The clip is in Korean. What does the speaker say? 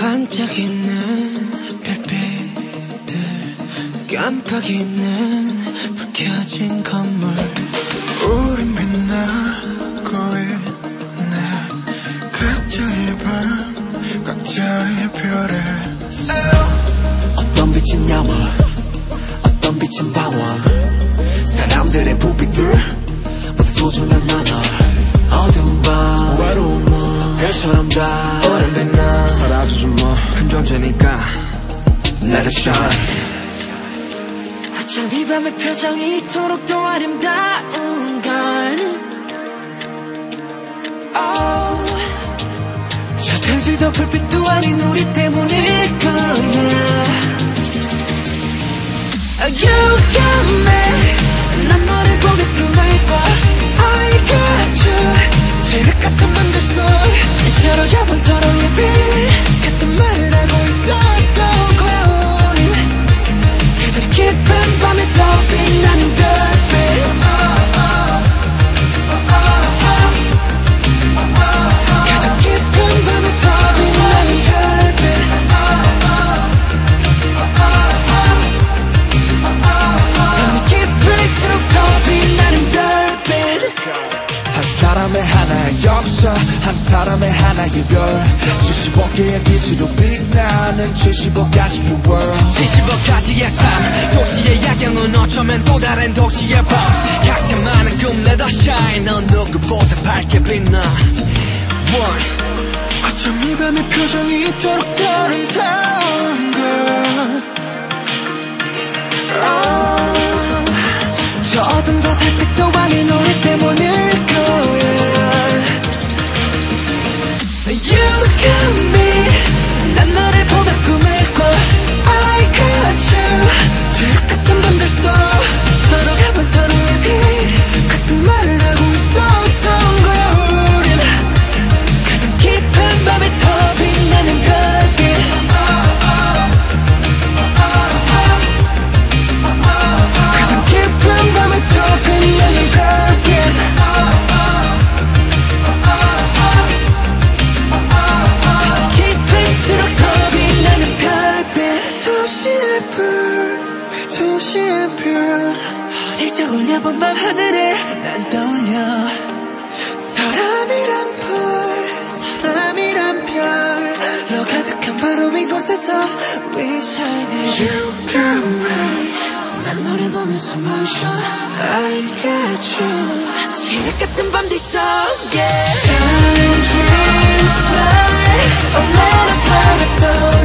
반짝이는 별빛들 깜빡이는 불 켜진 건물. 우린 빛나고 있네. 각자의 밤 각자의 별에 어떤 빛은 야망 어떤 빛은 방황 사람들의 부비들 모두 소중한 나나 어두운 밤 별처럼 다 오랜 빛나. 사라져줘 뭐큰 존재니까 Let it shine. 어쩜 이 밤의 표정이 이토록 더 아름다운 걸. Oh. 저 별들도 불빛도 아닌 우리 때문일 거야 사 사람의 하나의 별. 75개의 빛으로 빛나는 75가지의 world. 75가지의 삶. 도시의 야경은 어쩌면 또 다른 도시의 밤. 각자만의 꿈 let us shine. 넌 누구보다 밝게 빛나. One. 어쩜 이 밤의 표정이 이토록 아름다운 걸 You got me 난 너를 보며 꿈을 2시엔 별 일찍 울려 본밤 하늘에 난 떠올려 사람이란 별 사람이란 별로 가득한 바람이 곳에서 We shining You got me 난 너를 보면서 멈춰 I got you 지옥 같은 밤들 속에 Shining dreams light Oh let us have it though